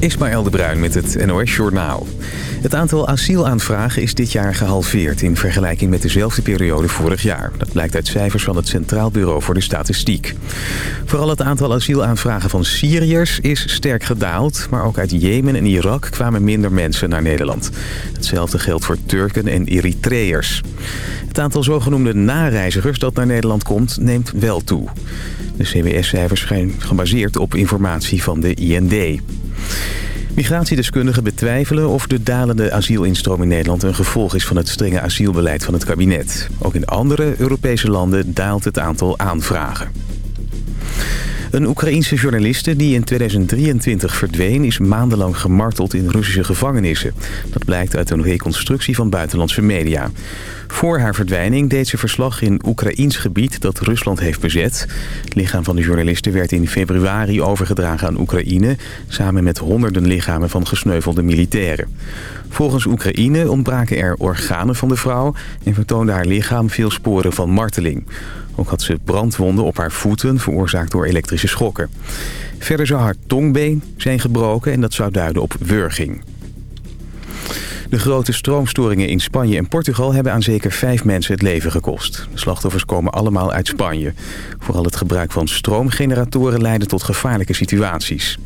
Ismaël de Bruin met het NOS Journaal. Het aantal asielaanvragen is dit jaar gehalveerd... in vergelijking met dezelfde periode vorig jaar. Dat blijkt uit cijfers van het Centraal Bureau voor de Statistiek. Vooral het aantal asielaanvragen van Syriërs is sterk gedaald... maar ook uit Jemen en Irak kwamen minder mensen naar Nederland. Hetzelfde geldt voor Turken en Eritreërs. Het aantal zogenoemde nareizigers dat naar Nederland komt neemt wel toe. De CBS-cijfers zijn gebaseerd op informatie van de IND. Migratiedeskundigen betwijfelen of de dalende asielinstroom in Nederland een gevolg is van het strenge asielbeleid van het kabinet. Ook in andere Europese landen daalt het aantal aanvragen. Een Oekraïense journaliste die in 2023 verdween... is maandenlang gemarteld in Russische gevangenissen. Dat blijkt uit een reconstructie van buitenlandse media. Voor haar verdwijning deed ze verslag in Oekraïns gebied dat Rusland heeft bezet. Het lichaam van de journaliste werd in februari overgedragen aan Oekraïne... samen met honderden lichamen van gesneuvelde militairen. Volgens Oekraïne ontbraken er organen van de vrouw... en vertoonde haar lichaam veel sporen van marteling. Ook had ze brandwonden op haar voeten, veroorzaakt door elektrische schokken. Verder zou haar tongbeen zijn gebroken en dat zou duiden op wurging. De grote stroomstoringen in Spanje en Portugal hebben aan zeker vijf mensen het leven gekost. De slachtoffers komen allemaal uit Spanje. Vooral het gebruik van stroomgeneratoren leidde tot gevaarlijke situaties.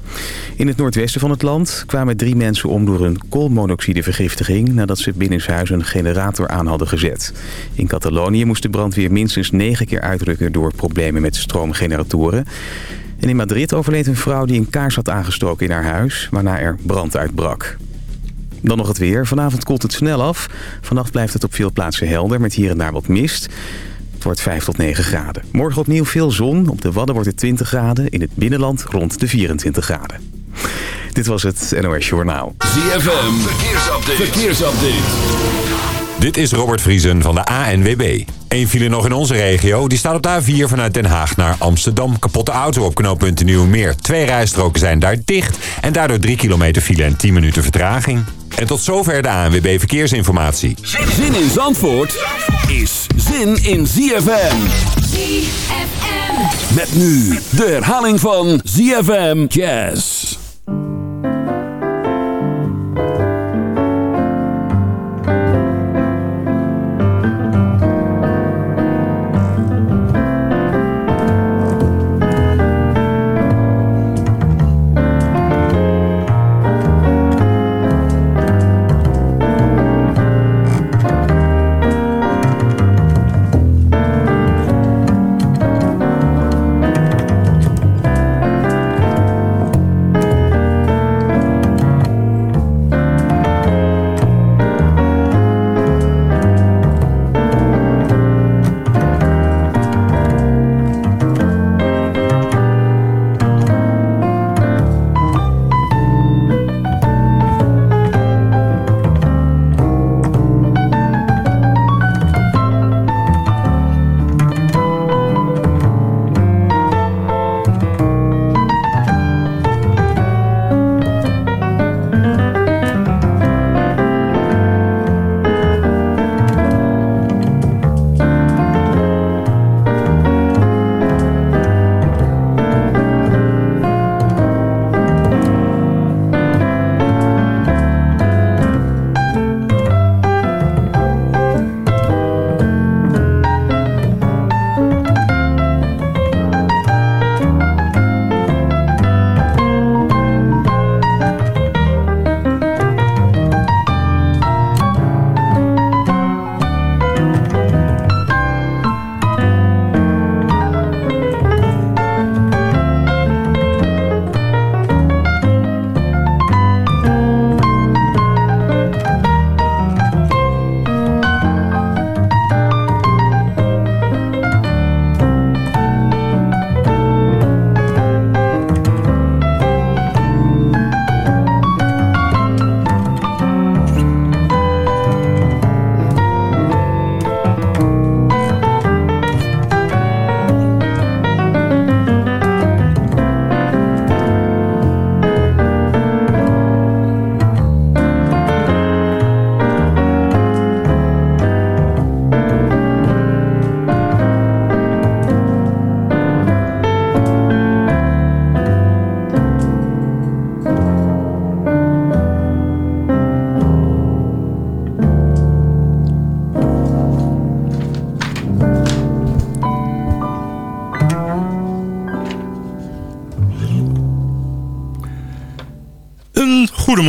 In het noordwesten van het land kwamen drie mensen om door een koolmonoxidevergiftiging... nadat ze binnenshuis een generator aan hadden gezet. In Catalonië moest de brandweer minstens negen keer uitrukken door problemen met stroomgeneratoren. En in Madrid overleed een vrouw die een kaars had aangestoken in haar huis... waarna er brand uitbrak. Dan nog het weer. Vanavond koelt het snel af. Vannacht blijft het op veel plaatsen helder met hier en daar wat mist. Het wordt 5 tot 9 graden. Morgen opnieuw veel zon. Op de Wadden wordt het 20 graden. In het binnenland rond de 24 graden. Dit was het NOS Journaal. ZFM. Verkeersupdate. Verkeersupdate. Dit is Robert Vriesen van de ANWB. Eén file nog in onze regio. Die staat op de A4 vanuit Den Haag naar Amsterdam. Kapotte auto op knooppunt Nieuwmeer. Twee rijstroken zijn daar dicht. En daardoor 3 kilometer file en 10 minuten vertraging. En tot zover de ANWB Verkeersinformatie. Zin in Zandvoort is zin in ZFM. ZFM. Met nu de herhaling van ZFM Jazz.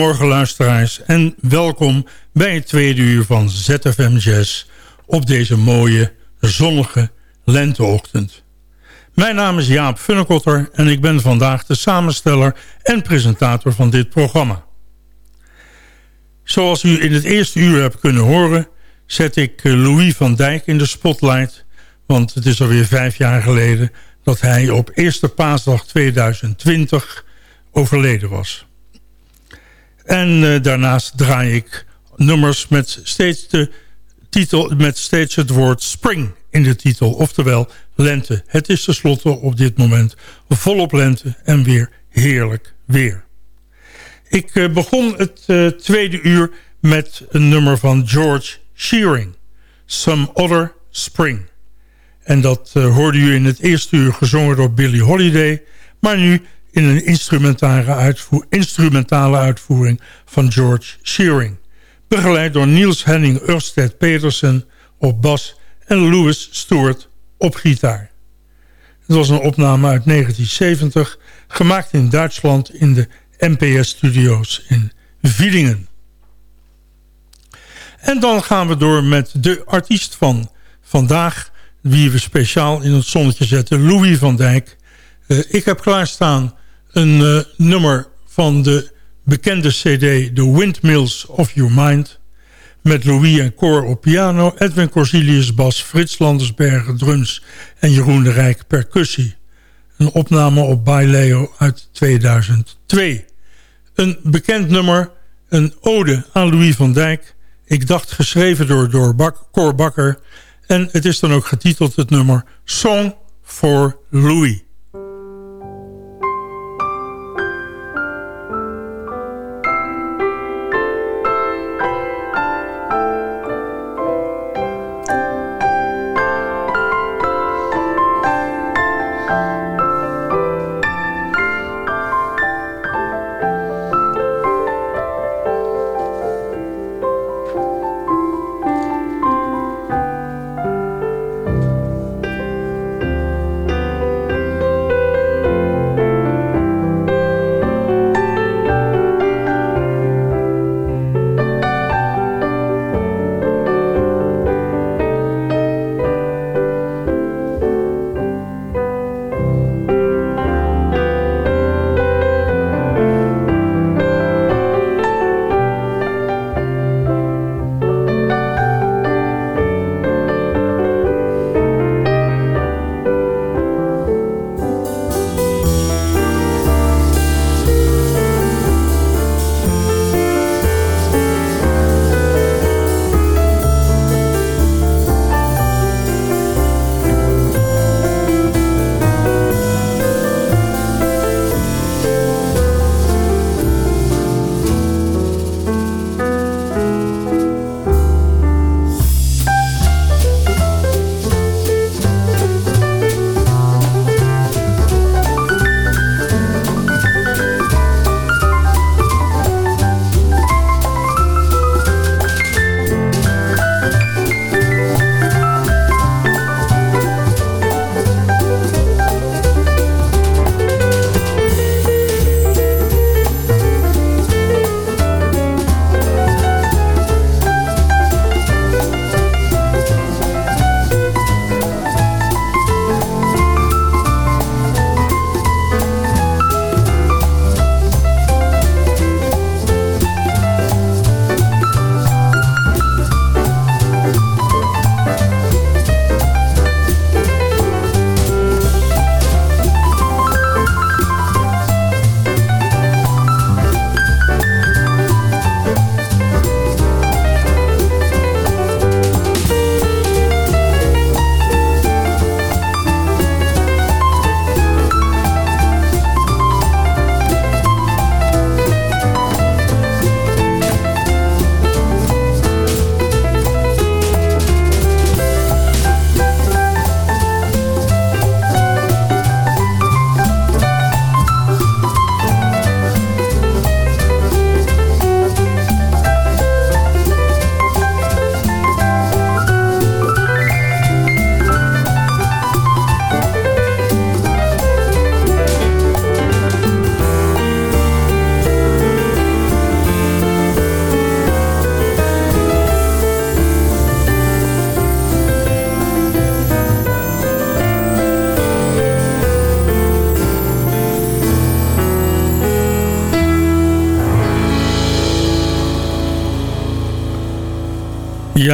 Goedemorgen luisteraars en welkom bij het tweede uur van ZFM Jazz op deze mooie zonnige lenteochtend. Mijn naam is Jaap Funnekotter en ik ben vandaag de samensteller en presentator van dit programma. Zoals u in het eerste uur hebt kunnen horen zet ik eh, Louis van Dijk in de spotlight, want het is alweer vijf jaar geleden dat hij op eerste paasdag 2020 overleden was. En uh, daarnaast draai ik nummers met steeds, de titel, met steeds het woord spring in de titel. Oftewel lente. Het is tenslotte op dit moment volop lente en weer heerlijk weer. Ik uh, begon het uh, tweede uur met een nummer van George Shearing. Some Other Spring. En dat hoorde u in het eerste uur gezongen door Billie Holiday. Maar nu in een instrumentale, instrumentale uitvoering van George Shearing. Begeleid door Niels Henning Ørsted Petersen op bas en Louis Stewart op gitaar. Het was een opname uit 1970, gemaakt in Duitsland in de NPS-studio's in Wiedingen. En dan gaan we door met de artiest van vandaag... wie we speciaal in het zonnetje zetten, Louis van Dijk. Uh, ik heb klaarstaan een uh, nummer van de bekende cd The Windmills of Your Mind... met Louis en Cor op piano, Edwin Corsilius bas... Frits Landersbergen drums en Jeroen de Rijk percussie. Een opname op Baileo uit 2002. Een bekend nummer, een ode aan Louis van Dijk... Ik dacht geschreven door, door Bak, Cor Bakker... en het is dan ook getiteld het nummer Song for Louis.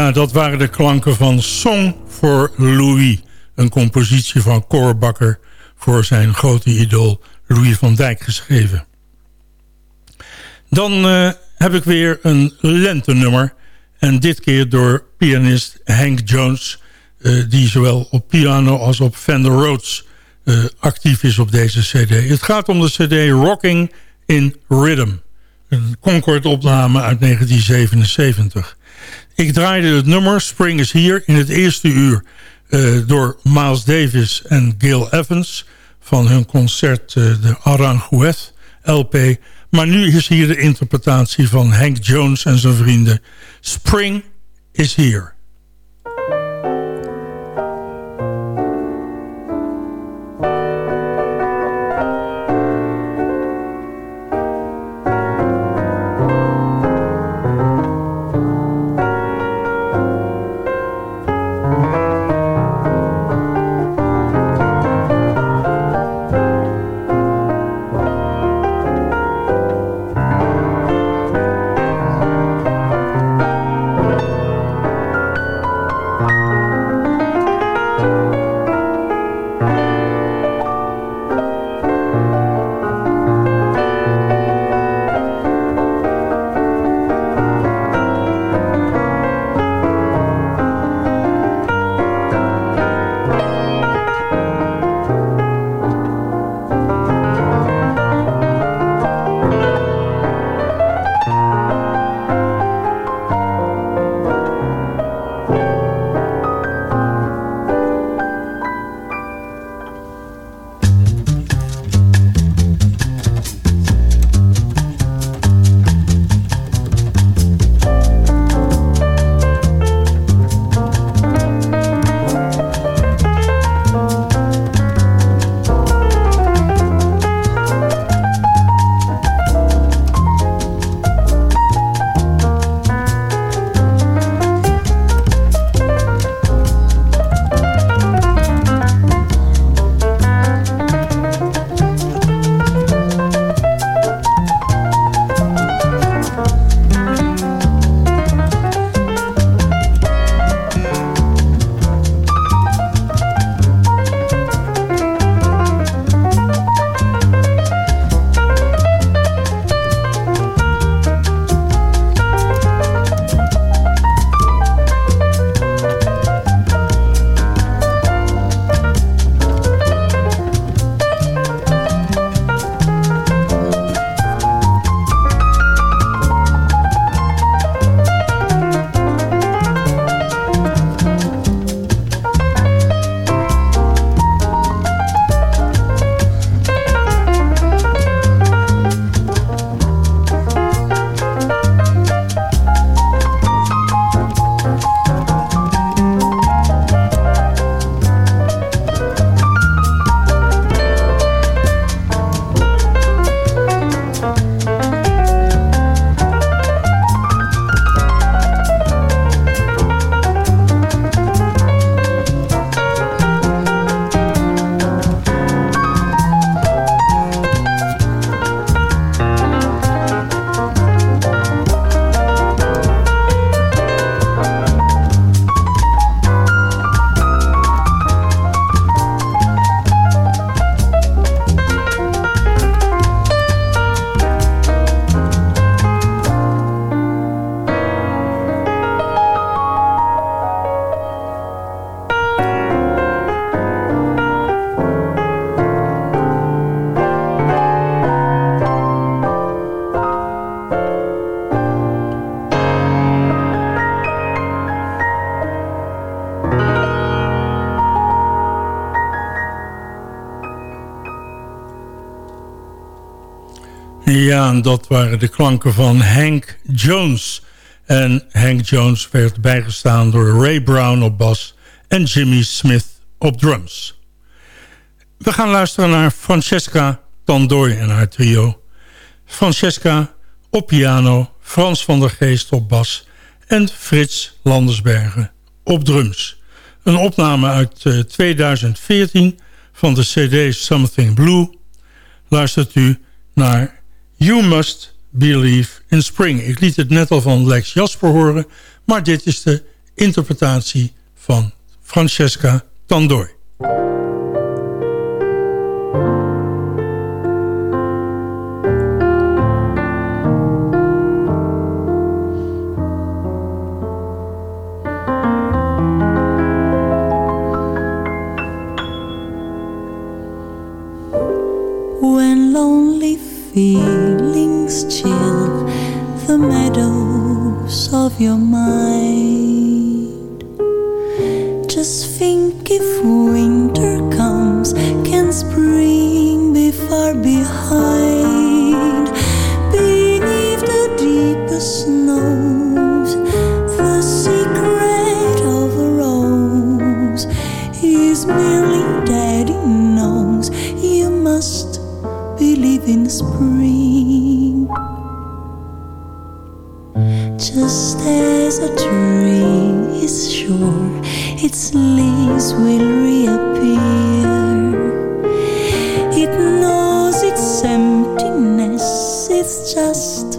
Ja, dat waren de klanken van Song for Louis. Een compositie van Cor Bakker voor zijn grote idool Louis van Dijk geschreven. Dan uh, heb ik weer een lentenummer. En dit keer door pianist Hank Jones... Uh, die zowel op piano als op Fender Rhodes uh, actief is op deze cd. Het gaat om de cd Rocking in Rhythm. Een Concord-opname uit 1977. Ik draaide het nummer Spring is Here in het eerste uur... Uh, door Miles Davis en Gil Evans... van hun concert uh, de Aranjuez LP. Maar nu is hier de interpretatie van Hank Jones en zijn vrienden. Spring is Here. Ja, en dat waren de klanken van Hank Jones. En Hank Jones werd bijgestaan door Ray Brown op bas en Jimmy Smith op drums. We gaan luisteren naar Francesca Tandooi en haar trio. Francesca op piano, Frans van der Geest op bas... en Frits Landersbergen op drums. Een opname uit 2014 eh, van de cd Something Blue... luistert u naar You Must Believe in Spring. Ik liet het net al van Lex Jasper horen, maar dit is de interpretatie van Francesca Tandoi. your mind. Just think if winter comes, can spring be far behind? Beneath the deepest snows, the secret of a rose is merely daddy knows. You must believe in spring. Leaves will reappear, it knows its emptiness it's just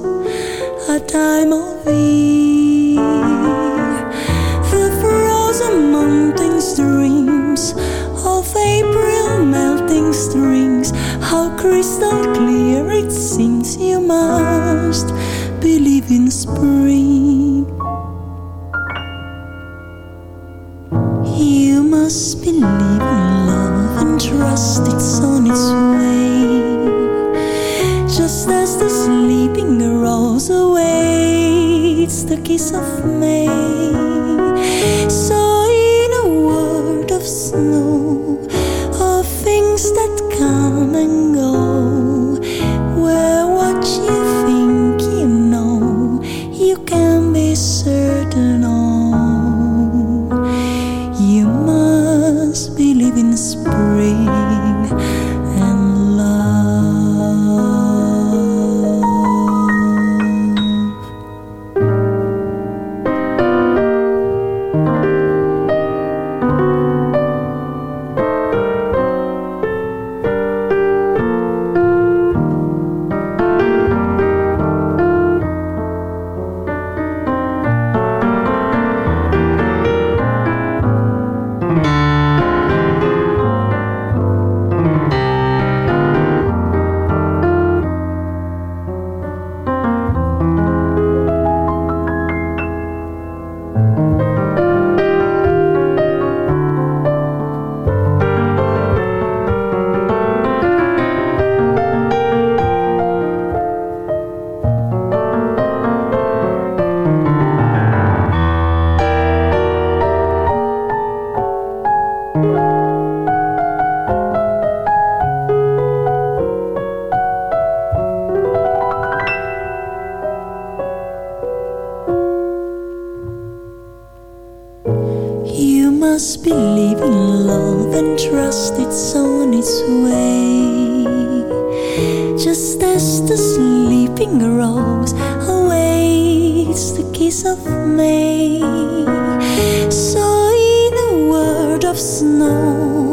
a time of year. The frozen mountain streams of April melting streams, how crystal clear it seems you must believe in spring. Must believe in love and trust it's on its way. Just as the sleeping rose awaits the kiss of May. So, in a world of snow,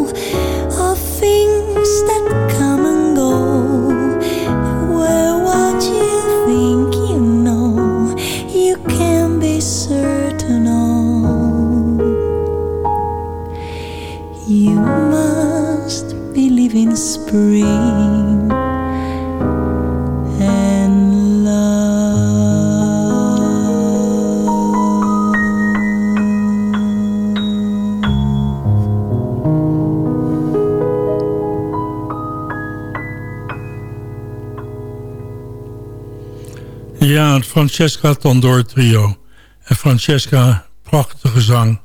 Francesca Tandor trio. En Francesca, prachtige zang,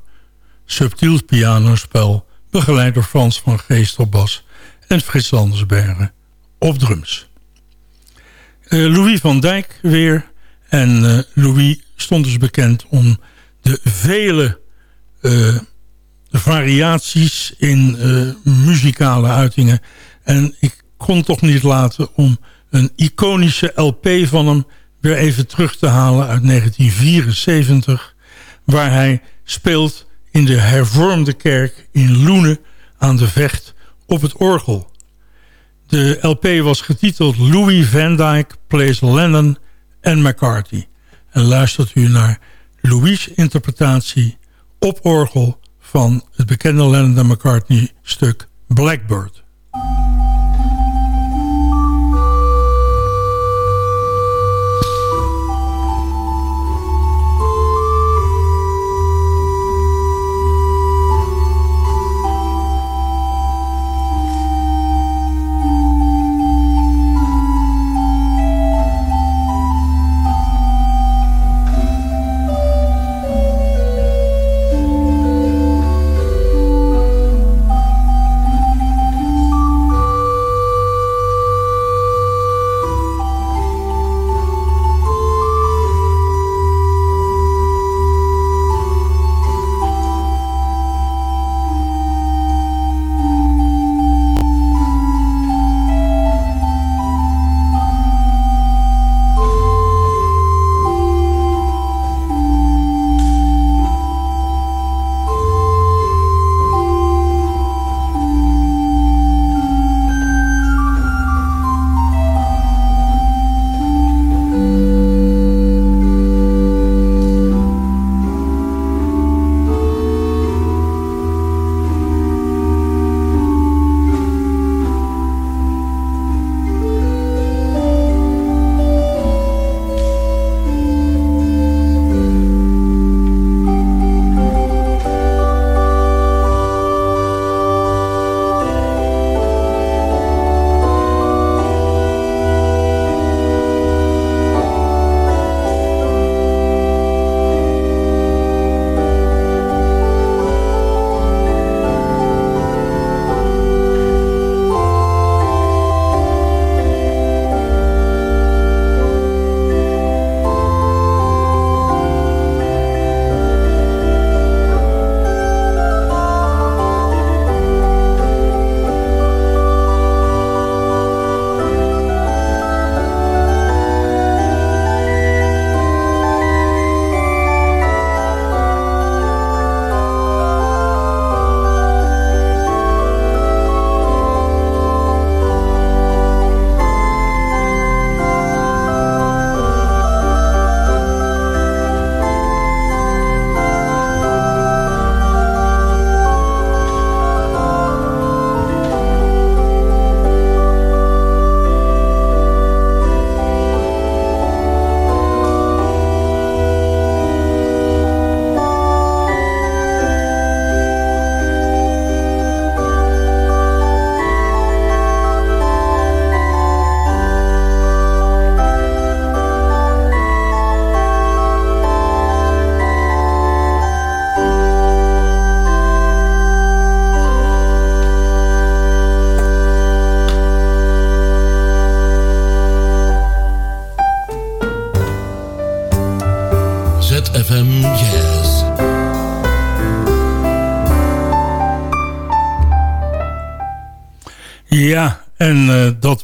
subtiel pianospel... begeleid door Frans van Geest op bas en Frits Landersbergen op drums. Eh, Louis van Dijk weer. En eh, Louis stond dus bekend om de vele eh, variaties in muzikale uitingen. En ik kon toch niet laten om een iconische LP van hem weer even terug te halen uit 1974. Waar hij speelt in de hervormde kerk in Loenen aan de Vecht op het orgel. De LP was getiteld Louis Van Dyke Plays Lennon en McCarthy. En luistert u naar Louis' interpretatie op orgel van het bekende Lennon McCartney stuk Blackbird.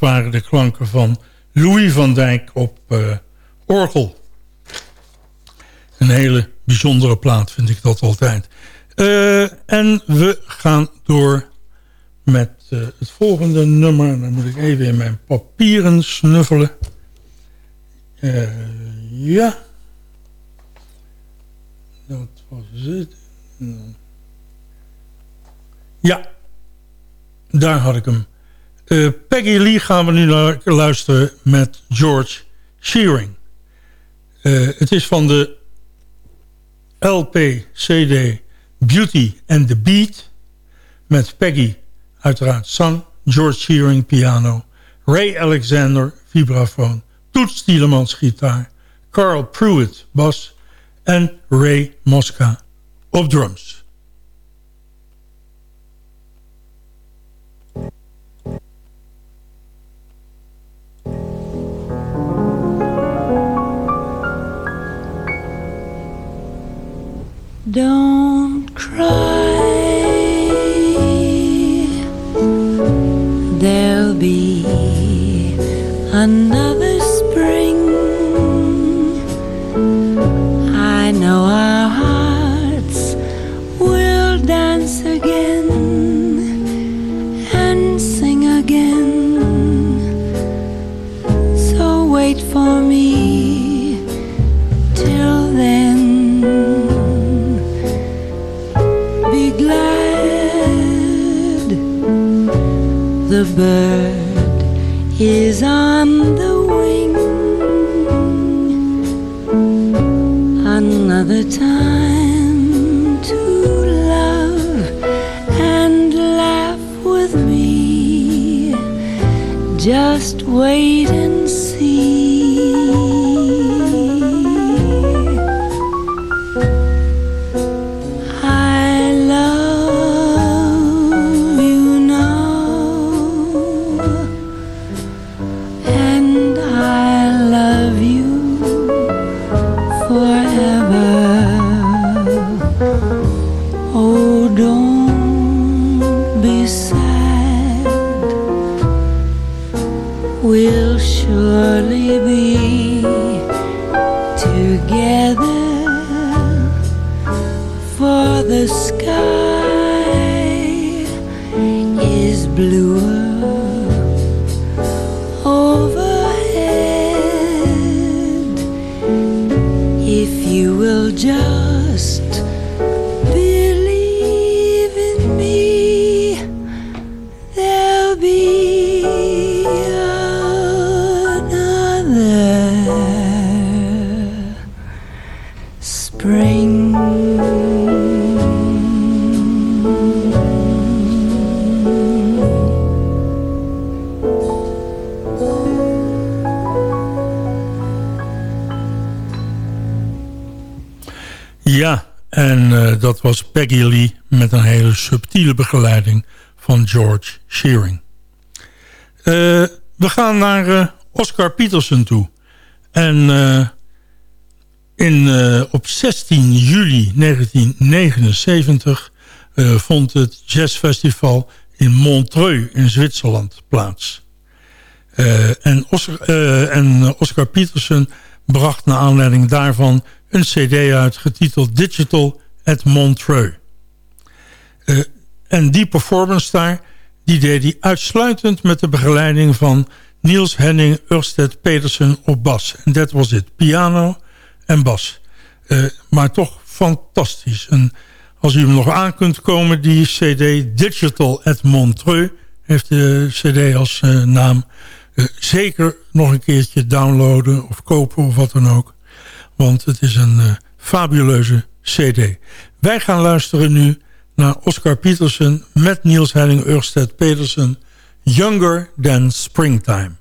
Waren de klanken van Louis van Dijk op uh, orgel. Een hele bijzondere plaat vind ik dat altijd. Uh, en we gaan door met het volgende nummer. Dan moet ik even in mijn papieren snuffelen. ja. Dat was het. Ja. Daar had ik hem. Uh, Peggy Lee gaan we nu naar luisteren met George Shearing. Uh, het is van de LP-CD Beauty and the Beat... met Peggy uiteraard zang, George Shearing piano... Ray Alexander vibrafoon, Toets Tielemans gitaar... Carl Pruitt bas en Ray Mosca op drums. Don't cry. There'll be another bird is on the wing. Another time to love and laugh with me. Just wait Peggy met een hele subtiele begeleiding van George Shearing. Uh, we gaan naar uh, Oscar Peterson toe. En uh, in, op 16 juli 1979 vond het jazzfestival in Montreux in Zwitserland plaats. en, Oscar, en Oscar Peterson bracht naar aanleiding daarvan een cd uit getiteld Digital at Montreux. Uh, en die performance daar, die deed hij uitsluitend met de begeleiding van Niels Henning Ørsted Petersen op bas. En dat was het, piano en bas. Uh, maar toch fantastisch. En als u hem nog aan kunt komen, die cd Digital at Montreux... heeft de cd als uh, naam... Zeker nog een keertje downloaden of kopen of wat dan ook. Want het is een fabuleuze cd. Wij gaan luisteren nu naar Oscar Peterson met Niels Henning Ørsted Petersen. Younger Than Springtime.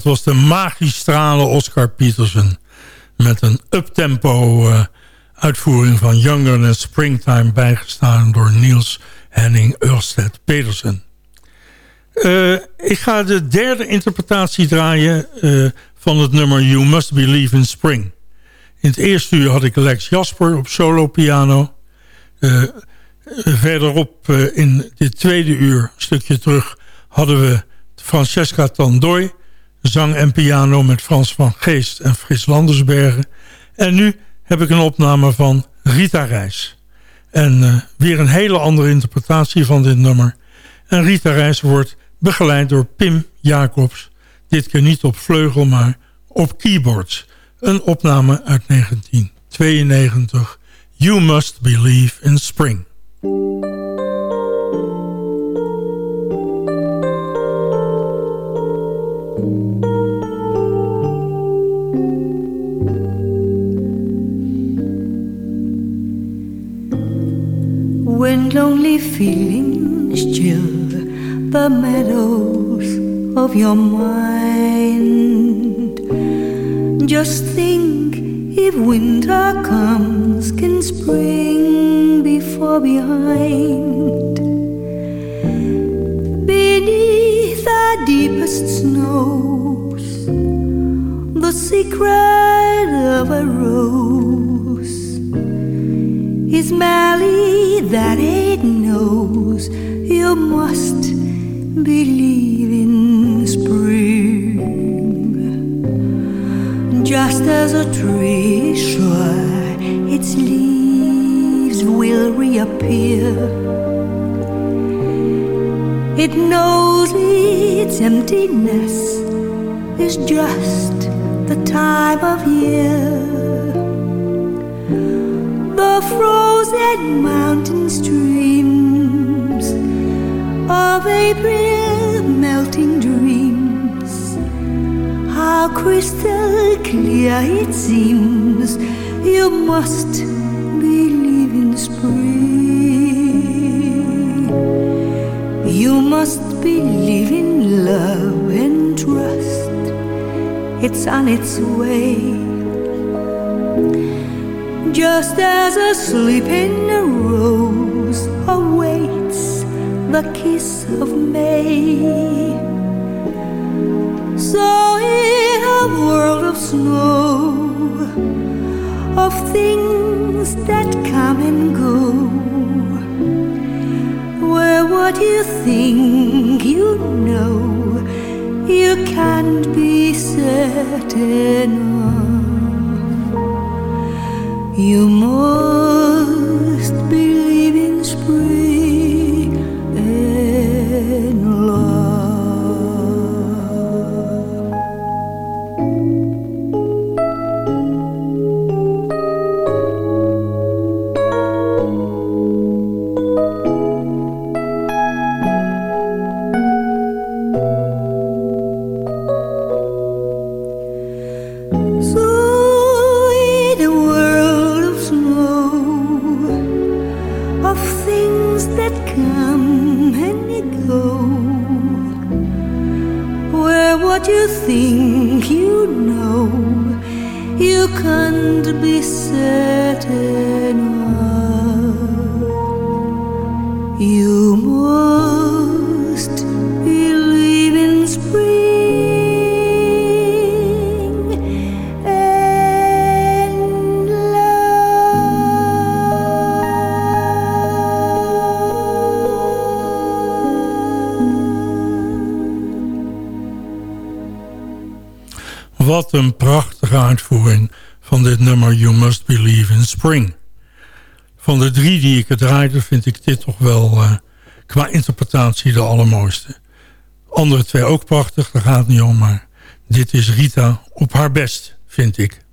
Dat was de magistrale Oscar Peterson. Met een uptempo uh, uitvoering van Younger Than Springtime... bijgestaan door Niels Henning Ørsted Petersen. Uh, ik ga de derde interpretatie draaien uh, van het nummer You Must Believe in Spring. In het eerste uur had ik Lex Jasper op solo piano. Verderop in dit tweede uur, een stukje terug, hadden we Francesca Tandoy. Zang en piano met Frans van Geest en Frits Landersbergen. En nu heb ik een opname van Rita Reis. En weer een hele andere interpretatie van dit nummer. En Rita Reis wordt begeleid door Pim Jacobs. Dit keer niet op vleugel, maar op keyboards. Een opname uit 1992. You Must Believe in Spring. When lonely feelings chill the meadows of your mind. Just think if winter comes, can spring be far behind? Beneath the deepest snows, the secret of a rose is merely that it knows you must believe in spring. Just as a tree is sure its leaves will reappear, it knows its emptiness is just the time of year. The frozen mountain streams of April melting dreams. How crystal clear it seems. You must believe in spring. You must believe in love and trust. It's on its way. Just as a sleeping rose awaits the kiss of May. So, in a world of snow, of things that come and go, where what you think you know, you can't be certain. You must uitvoering van dit nummer You Must Believe in Spring. Van de drie die ik het draaide vind ik dit toch wel eh, qua interpretatie de allermooiste. Andere twee ook prachtig, daar gaat het niet om, maar dit is Rita op haar best, vind ik.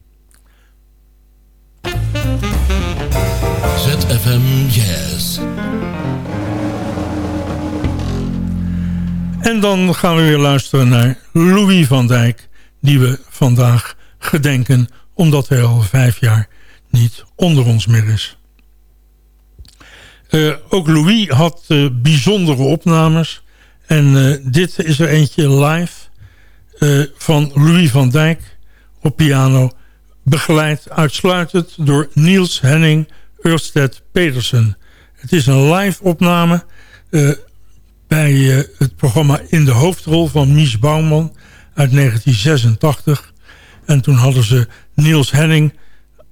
ZFM Jazz. En dan gaan we weer luisteren naar Louis van Dijk... die we vandaag gedenken omdat hij al vijf jaar niet onder ons meer is. Eh, ook Louis had eh, bijzondere opnames. En eh, dit is er eentje live. van Louis van Dijk op piano... begeleid uitsluitend door Niels Henning Ørsted Petersen. Het is een live opname bij het programma In de Hoofdrol van Mies Bouwman uit 1986. En toen hadden ze Niels Henning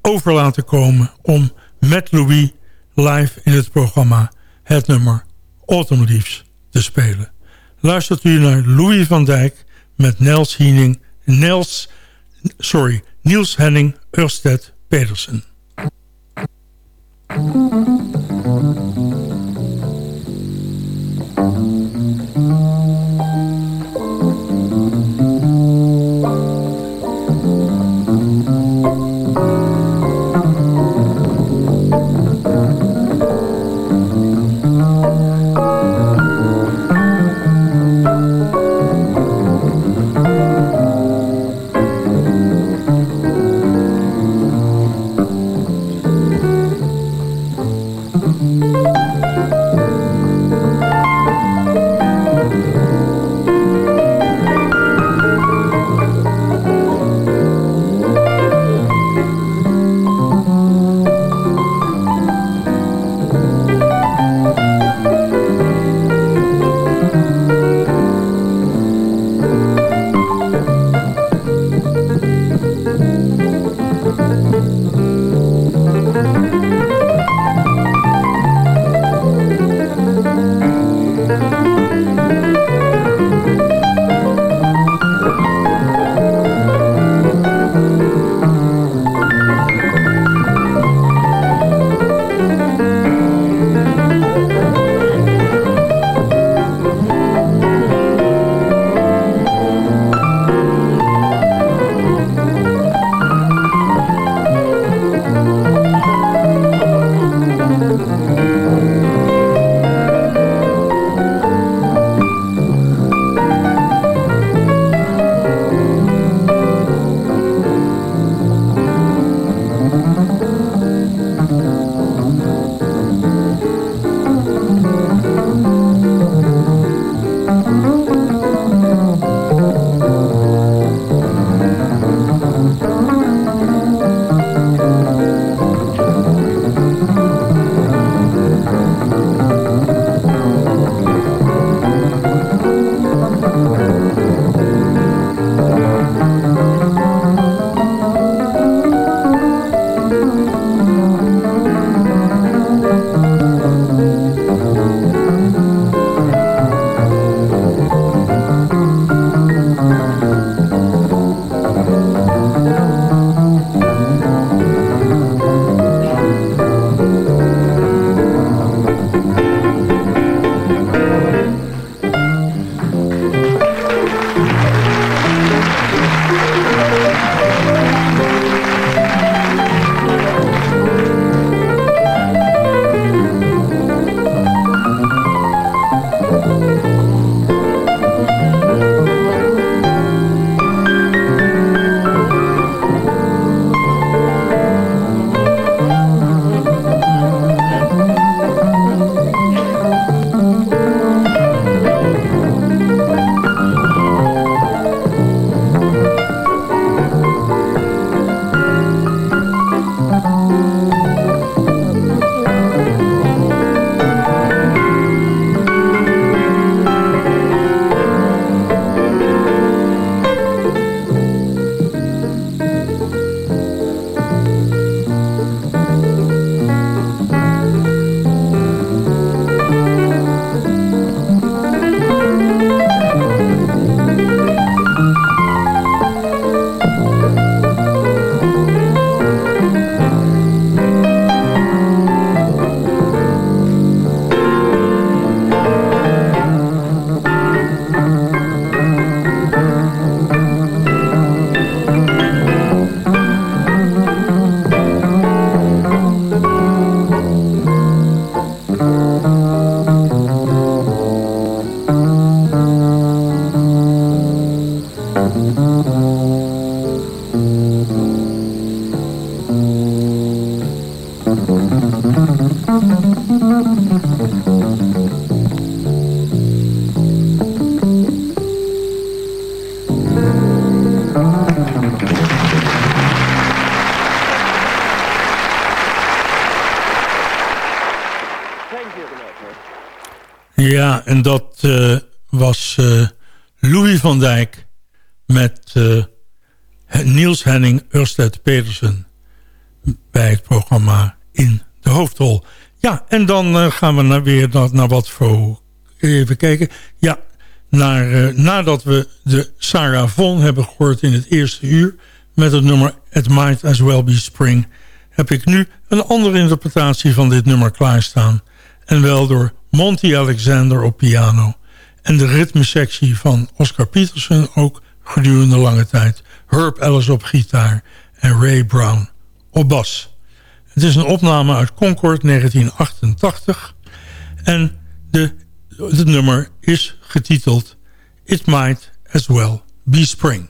over laten komen om met Louis live in het programma het nummer Autumn Leaves te spelen. Luistert u naar Louis van Dijk met Nels Hiening, Nels, sorry, Niels Henning Ørsted Pedersen. Ja, en dat uh, was uh, Louis van Dijk met uh, Niels Henning Ørsted Petersen bij het programma In de Hoofdrol. Ja, en dan gaan we weer naar, naar wat voor... Even kijken. Ja, naar, nadat we de Sarah Von hebben gehoord in het eerste uur... met het nummer It Might As Well Be Spring... heb ik nu een andere interpretatie van dit nummer klaarstaan. En wel door Monty Alexander op piano... en de ritmesectie van Oscar Peterson ook gedurende lange tijd... Herb Ellis op gitaar en Ray Brown op bas. Het is een opname uit Concord 1988... en de, het nummer is getiteld It Might As Well Be Spring.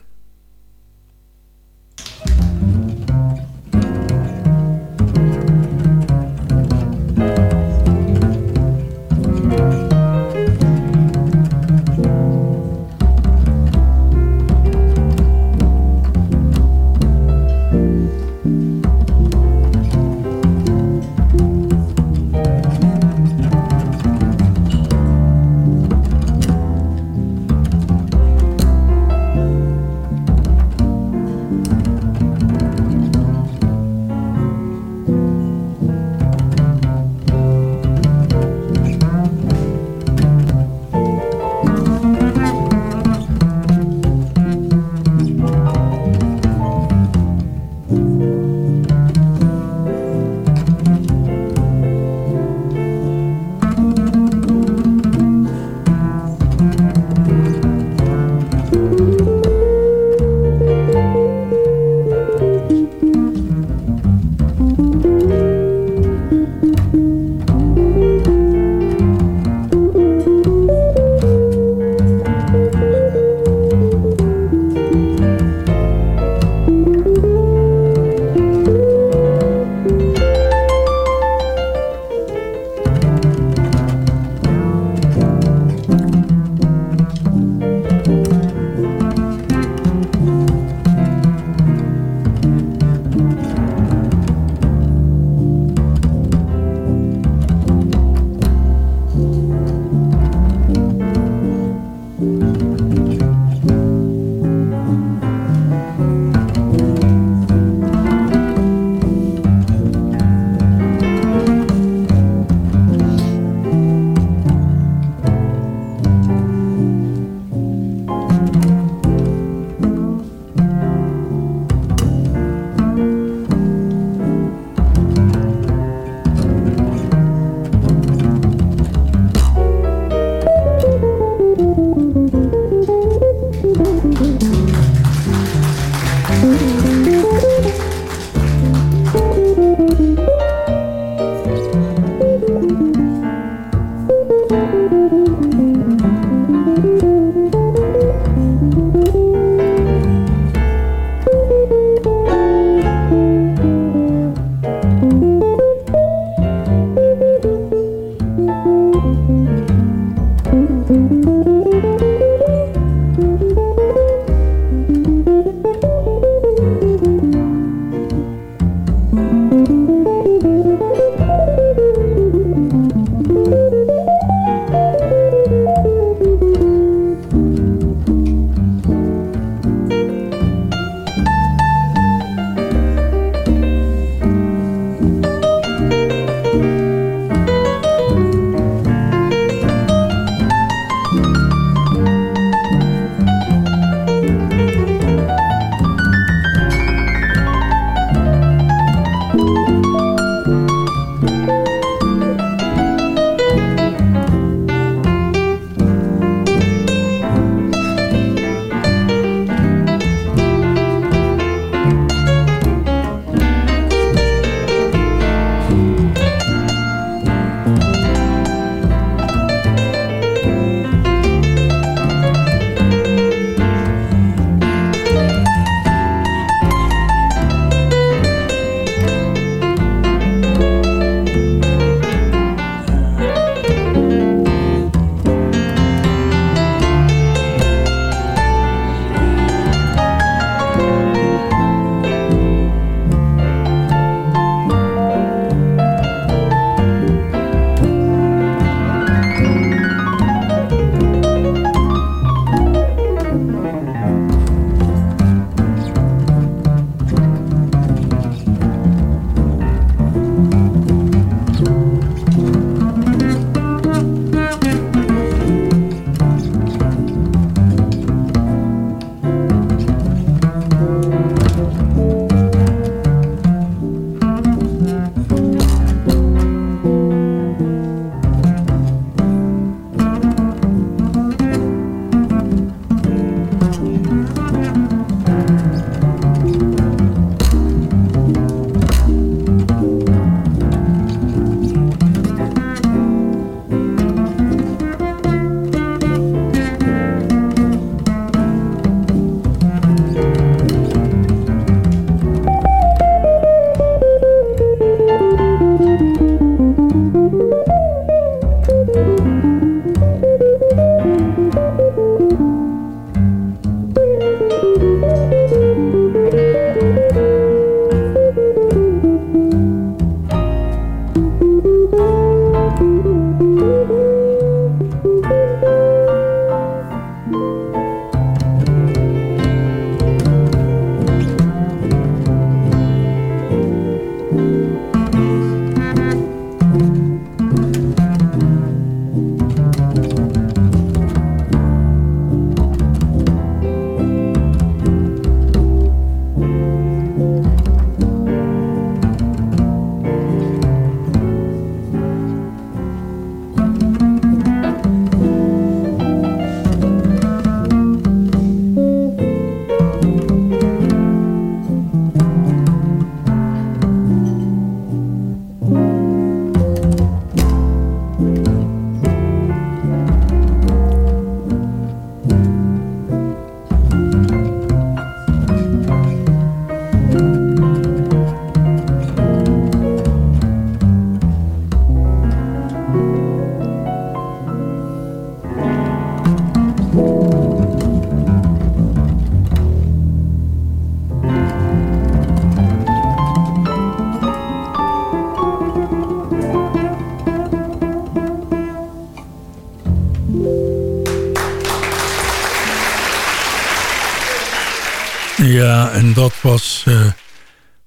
En dat was uh,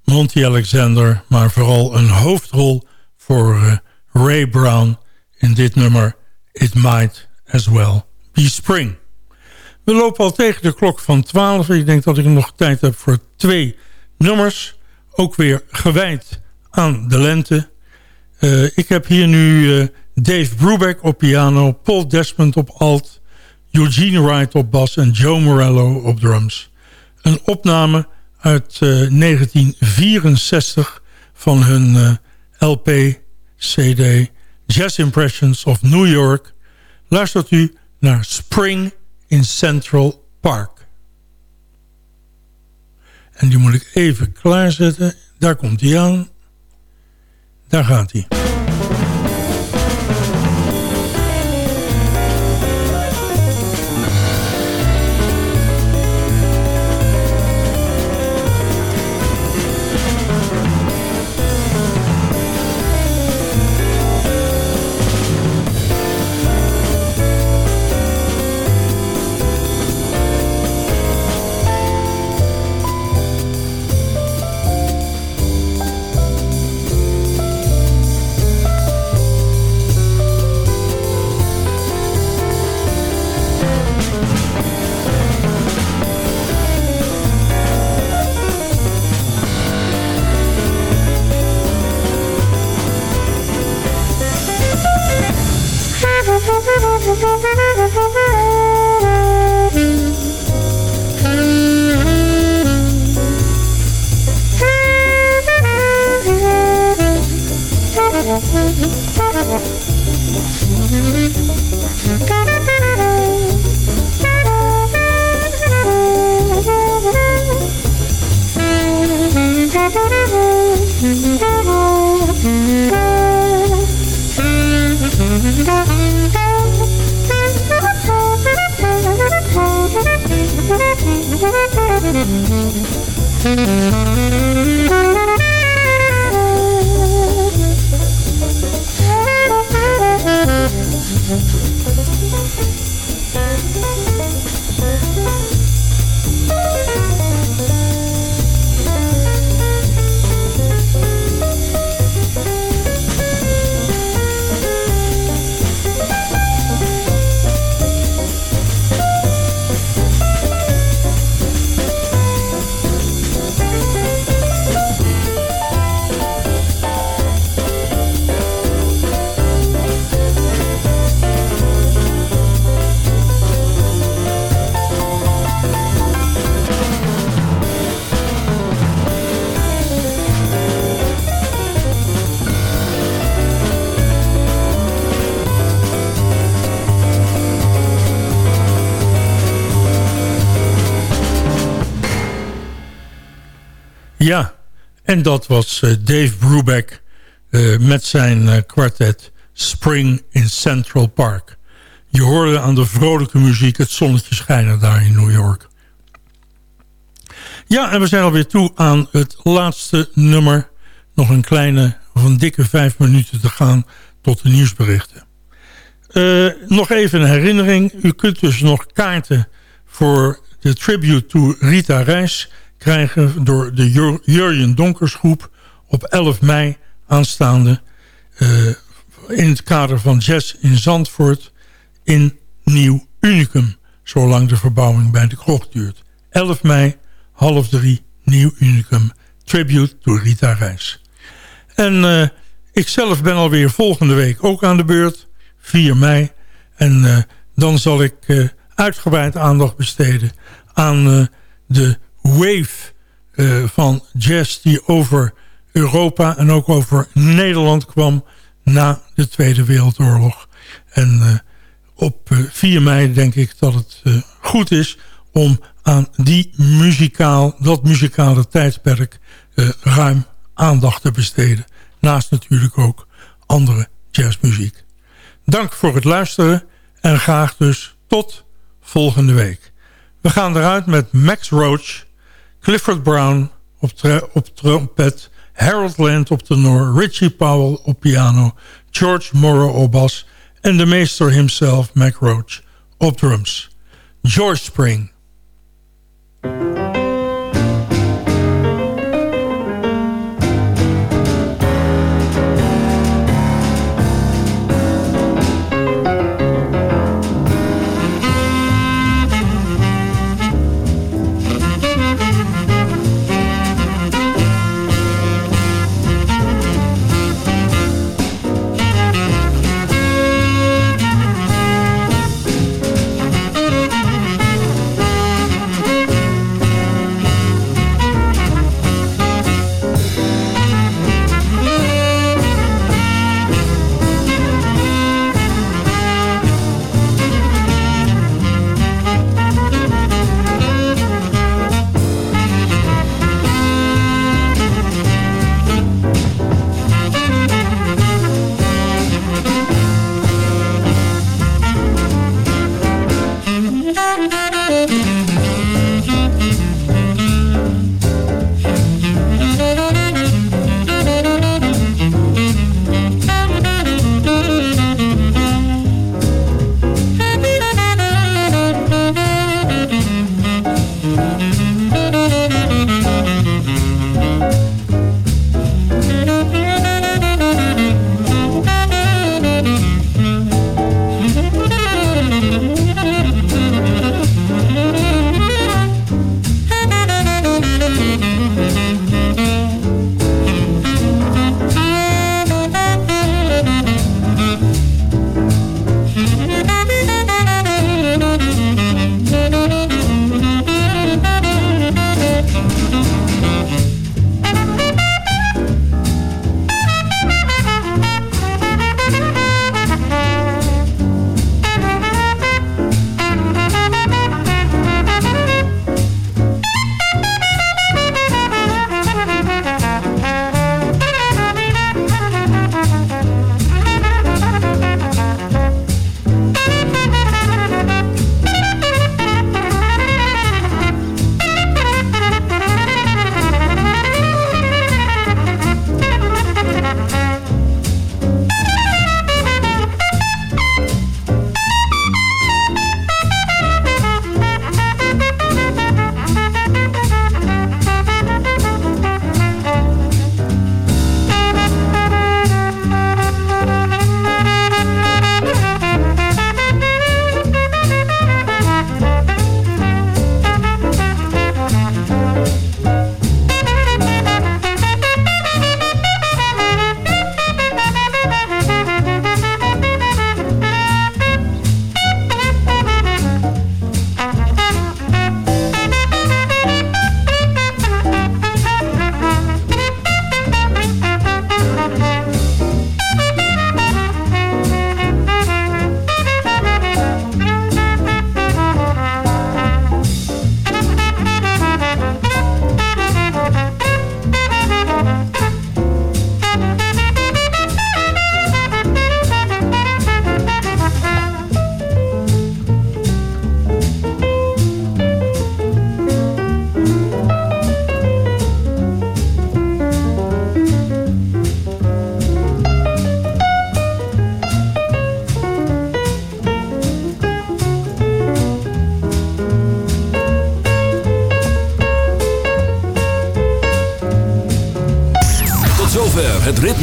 Monty Alexander, maar vooral een hoofdrol voor uh, Ray Brown in dit nummer It Might As Well Be Spring. We lopen al tegen de klok van 12. Ik denk dat ik nog tijd heb voor twee nummers. Ook weer gewijd aan de lente. Uh, ik heb hier nu Dave Brubeck op piano, Paul Desmond op alt... Eugene Wright op bas en Joe Morello op drums. Een opname uit uh, eh, 1964 van hun eh, LP-CD Jazz Impressions of New York. Luistert u naar Spring in Central Park. En die moet ik even klaarzetten. Daar komt hij aan. Daar gaat hij. Mm-hmm. Ja, en dat was uh, Dave Brubeck uh, met zijn uh, kwartet Spring in Central Park. Je hoorde aan de vrolijke muziek het zonnetje schijnen daar in New York. Ja, en we zijn alweer toe aan het laatste nummer. Nog een kleine, van dikke vijf minuten te gaan tot de nieuwsberichten. nog even een herinnering. U kunt dus nog kaarten voor de tribute to Rita Reis krijgen door de Jurjen Donkersgroep op 11 mei aanstaande... Uh, in het kader van Jazz in Zandvoort in Nieuw Unicum... zolang de verbouwing bij de krocht duurt. 11 mei, half drie, Nieuw Unicum, tribute to Rita Reis. En uh, ik zelf ben alweer volgende week ook aan de beurt, 4 mei. En uh, dan zal ik uitgebreid aandacht besteden aan de wave uh, van jazz die over Europa en ook over Nederland kwam na de Tweede Wereldoorlog. En uh, op 4 eh, mei denk ik dat het goed is om aan die muzikaal, dat muzikale tijdperk ruim aandacht te besteden. Naast natuurlijk ook andere jazzmuziek. Dank voor het luisteren en graag dus tot volgende week. We gaan eruit met Max Roach Clifford Brown op, op trompet... Harold Land op tenor, Richie Powell op piano... George Morrow op bas... en de meester himself, Mac Roach, op drums. George Spring.